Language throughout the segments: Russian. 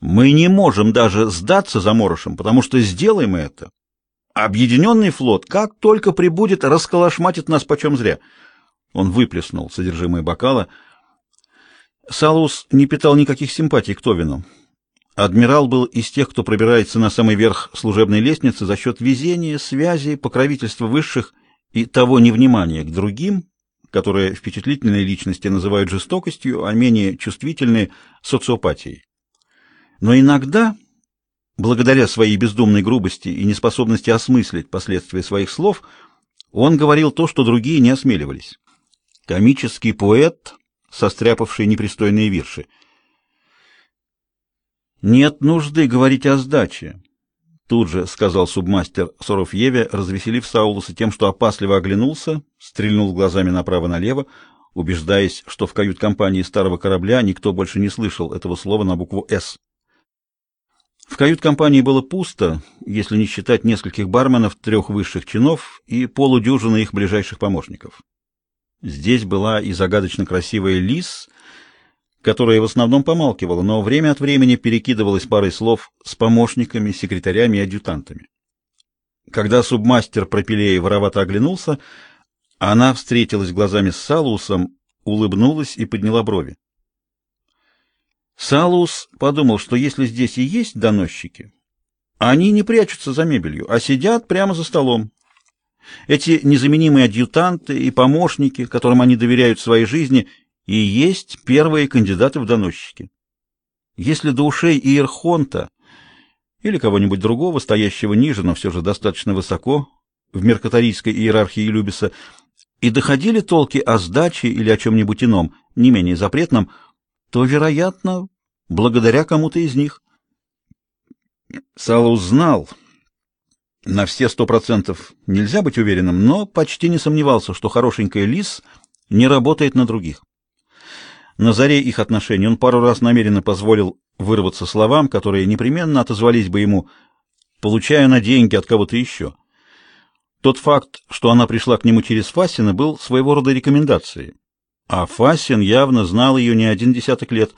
Мы не можем даже сдаться заморышем, потому что сделаем это. Объединенный флот, как только прибудет, расколошматит нас почем зря. Он выплеснул содержимое бокала. Салус не питал никаких симпатий к Товину. Адмирал был из тех, кто пробирается на самый верх служебной лестницы за счет везения, связи, покровительства высших и того невнимания к другим, которые впечатлительные личности называют жестокостью, а менее чувствительные — социопатией. Но иногда, благодаря своей бездумной грубости и неспособности осмыслить последствия своих слов, он говорил то, что другие не осмеливались. Комический поэт, состряпавший непристойные вирши. «Нет нужды говорить о сдаче», Тут же сказал субмастер Соровьеве, развеселив Саулуса тем, что опасливо оглянулся, стрельнул глазами направо-налево, убеждаясь, что в кают-компании старого корабля никто больше не слышал этого слова на букву «С». В кают-компании было пусто, если не считать нескольких барменов, трех высших чинов и полудюжины их ближайших помощников. Здесь была и загадочно красивая Лис — которая в основном помалкивала, но время от времени перекидывалась парой слов с помощниками, секретарями и адъютантами. Когда субмастер Пропилеи воровато оглянулся, она встретилась глазами с Салусом, улыбнулась и подняла брови. Салус подумал, что если здесь и есть доносчики, они не прячутся за мебелью, а сидят прямо за столом. Эти незаменимые адъютанты и помощники, которым они доверяют своей жизни, и есть первые кандидаты в доносчики. Если до ушей Иерхонта или кого-нибудь другого, стоящего ниже, но все же достаточно высоко в меркаторийской иерархии Любиса, и доходили толки о сдаче или о чем-нибудь ином, не менее запретном, то, вероятно, благодаря кому-то из них. Салаус знал, на все сто процентов нельзя быть уверенным, но почти не сомневался, что хорошенькая Лис не работает на других. На заре их отношений он пару раз намеренно позволил вырваться словам, которые непременно отозвались бы ему, получая на деньги от кого-то еще. Тот факт, что она пришла к нему через Фасина, был своего рода рекомендацией. А Фасин явно знал ее не один десяток лет.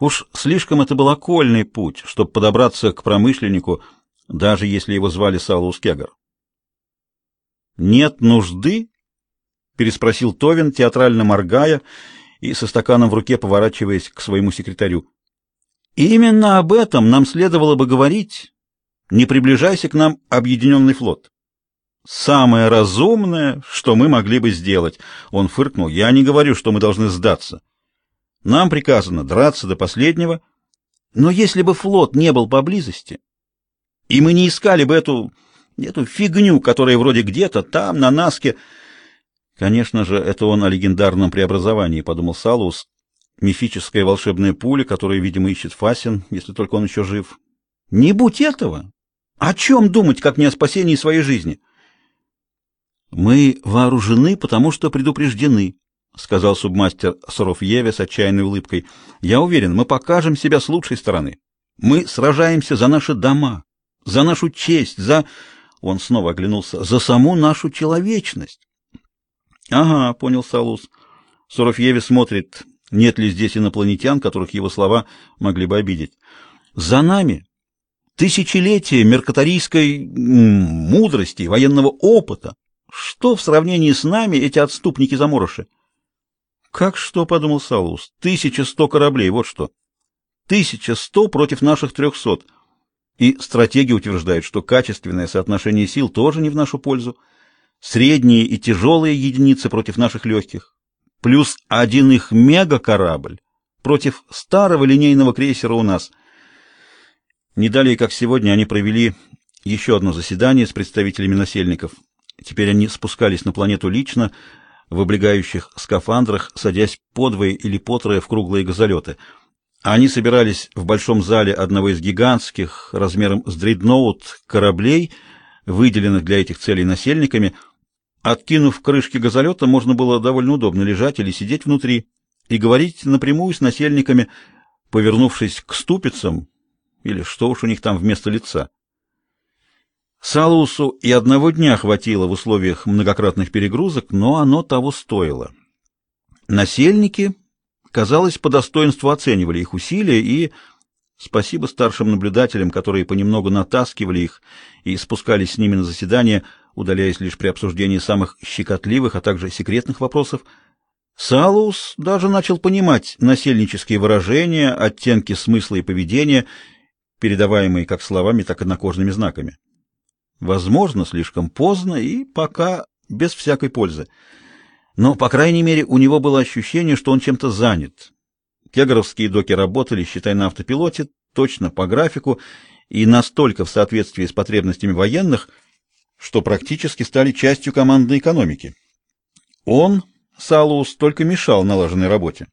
Уж слишком это был окольный путь, чтобы подобраться к промышленнику, даже если его звали Саулус Кегар. «Нет нужды?» — переспросил Товин, театрально моргая, — и со стаканом в руке поворачиваясь к своему секретарю. «Именно об этом нам следовало бы говорить. Не приближайся к нам объединенный флот». «Самое разумное, что мы могли бы сделать», — он фыркнул, — «я не говорю, что мы должны сдаться. Нам приказано драться до последнего, но если бы флот не был поблизости, и мы не искали бы эту, эту фигню, которая вроде где-то там, на Наске, — Конечно же, это он о легендарном преобразовании, подумал Салус. Мифическая волшебная пуля, которую, видимо, ищет Фасин, если только он еще жив. Не будь этого! О чем думать, как не о спасении своей жизни? Мы вооружены, потому что предупреждены, сказал субмастер Соровьеве с отчаянной улыбкой. Я уверен, мы покажем себя с лучшей стороны. Мы сражаемся за наши дома, за нашу честь, за Он снова оглянулся, за саму нашу человечность. Ага, понял Салус. Соровьеве смотрит, нет ли здесь инопланетян, которых его слова могли бы обидеть. За нами тысячелетия меркаторийской мудрости, военного опыта. Что в сравнении с нами эти отступники-заморыши? Как что, подумал Салус, тысяча сто кораблей, вот что. Тысяча сто против наших трехсот. И стратегия утверждает, что качественное соотношение сил тоже не в нашу пользу средние и тяжелые единицы против наших легких, плюс один их мегакорабль против старого линейного крейсера у нас. Не далее, как сегодня, они провели еще одно заседание с представителями насельников. Теперь они спускались на планету лично, в облегающих скафандрах, садясь подвое или потрое в круглые газолеты. Они собирались в большом зале одного из гигантских, размером с дредноут, кораблей, выделенных для этих целей насельниками — Откинув крышки газолета, можно было довольно удобно лежать или сидеть внутри и говорить напрямую с насельниками, повернувшись к ступицам, или что уж у них там вместо лица. Салусу и одного дня хватило в условиях многократных перегрузок, но оно того стоило. Насельники, казалось, по достоинству оценивали их усилия и, Спасибо старшим наблюдателям, которые понемногу натаскивали их и спускались с ними на заседания, удаляясь лишь при обсуждении самых щекотливых, а также секретных вопросов. Салус даже начал понимать насельнические выражения, оттенки смысла и поведения, передаваемые как словами, так и накожными знаками. Возможно, слишком поздно и пока без всякой пользы. Но, по крайней мере, у него было ощущение, что он чем-то занят. Кегровские доки работали, считай, на автопилоте, точно по графику и настолько в соответствии с потребностями военных, что практически стали частью командной экономики. Он, Салус, только мешал налаженной работе.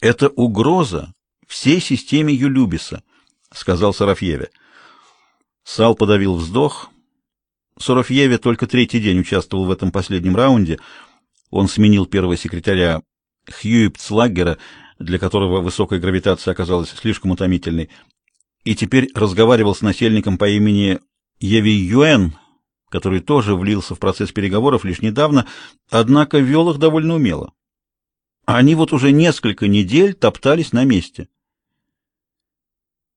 «Это угроза всей системе Юлюбиса», — сказал Сарафьеве. Сал подавил вздох. Сарафьеве только третий день участвовал в этом последнем раунде. Он сменил первого секретаря Хьюипцлагера, для которого высокая гравитация оказалась слишком утомительной, и теперь разговаривал с насельником по имени Еви Юэн, который тоже влился в процесс переговоров лишь недавно, однако вел их довольно умело. Они вот уже несколько недель топтались на месте.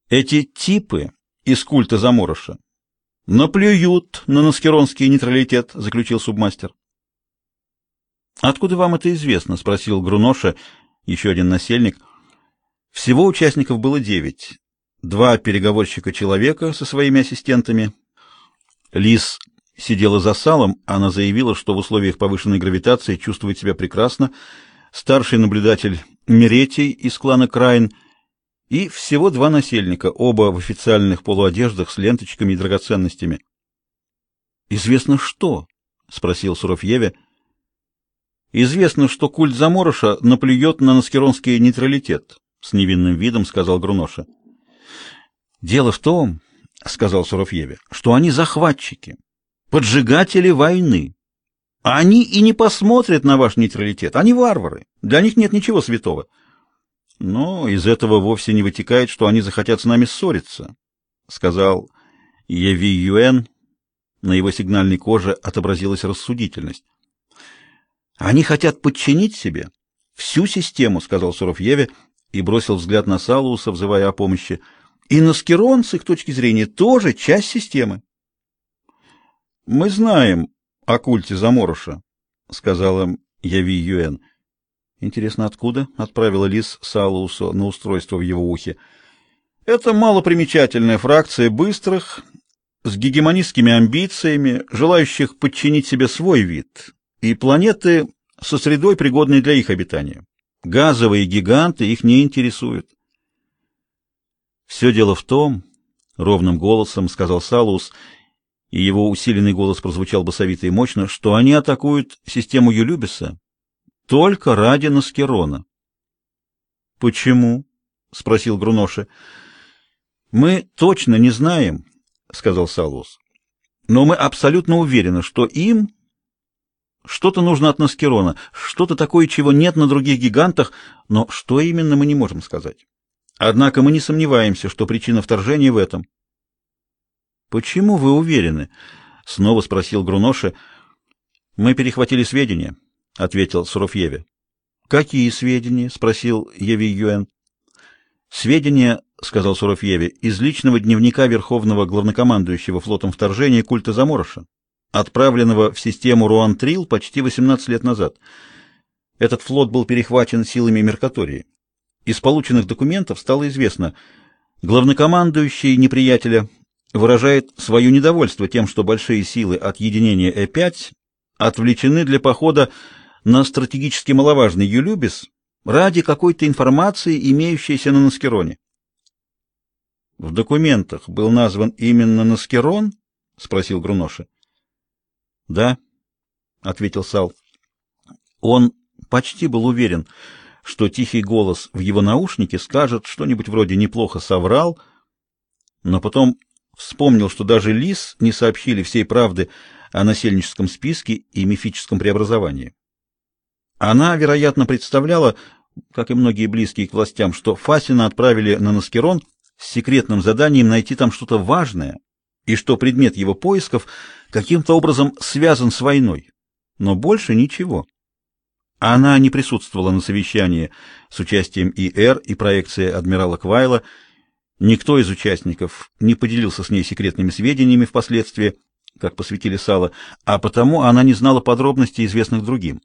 Эти типы из культа Замороша наплюют на наскеронский нейтралитет, заключил субмастер. Откуда вам это известно? спросил Груноша, еще один насельник. Всего участников было девять. Два переговорщика человека со своими ассистентами. Лис сидела за салом, она заявила, что в условиях повышенной гравитации чувствует себя прекрасно. Старший наблюдатель Меретий из клана Крайн и всего два насельника, оба в официальных полуодеждах с ленточками и драгоценностями. Известно что? спросил Суровьеве. Известно, что культ Замороша наплюет на наскеронский нейтралитет, с невинным видом сказал Груноша. Дело в том, сказал Суровьеве, что они захватчики, поджигатели войны. Они и не посмотрят на ваш нейтралитет, они варвары. Для них нет ничего святого. Но из этого вовсе не вытекает, что они захотят с нами ссориться, сказал Еви Юэн. На его сигнальной коже отобразилась рассудительность. Они хотят подчинить себе всю систему, сказал Суровьеве и бросил взгляд на Салуса, взывая о помощи. И Наскерон, с их точки зрения, тоже часть системы. Мы знаем о культе Замороша, сказала Яви Юэн. Интересно, откуда отправила Лис Салуса на устройство в его ухе? Это малопримечательная фракция быстрых, с гегемонистскими амбициями, желающих подчинить себе свой вид, и планеты со средой, пригодной для их обитания. Газовые гиганты их не интересуют. Все дело в том, ровным голосом сказал Салус, и его усиленный голос прозвучал басовито и мощно, что они атакуют систему Юлюбиса только ради Наскерона. Почему? спросил Груноши. Мы точно не знаем, сказал Салус. Но мы абсолютно уверены, что им что-то нужно от Наскерона, что-то такое, чего нет на других гигантах, но что именно мы не можем сказать. Однако мы не сомневаемся, что причина вторжения в этом. Почему вы уверены? снова спросил Груноши. Мы перехватили сведения, ответил Суровьеве. Какие сведения? спросил Еви Юэн. Сведения, сказал Суровьеве, из личного дневника верховного главнокомандующего флотом вторжения культа Замороша отправленного в систему Руантрил почти 18 лет назад. Этот флот был перехвачен силами Меркатории. Из полученных документов стало известно, главнокомандующий неприятеля выражает свое недовольство тем, что большие силы от единения Э5 отвлечены для похода на стратегически маловажный Юлюбис ради какой-то информации, имеющейся на Наскероне. В документах был назван именно Наскерон? спросил Груноша. Да, ответил Сал. Он почти был уверен, что тихий голос в его наушнике скажет что-нибудь вроде неплохо соврал, но потом вспомнил, что даже Лис не сообщили всей правды о насельническом списке и мифическом преобразовании. Она, вероятно, представляла, как и многие близкие к властям, что Фасина отправили на Наскерон с секретным заданием найти там что-то важное, и что предмет его поисков каким-то образом связан с войной, но больше ничего. Она не присутствовала на совещании с участием ИР и проекции адмирала Квайла. Никто из участников не поделился с ней секретными сведениями впоследствии, как посвятили Сало, а потому она не знала подробностей, известных другим.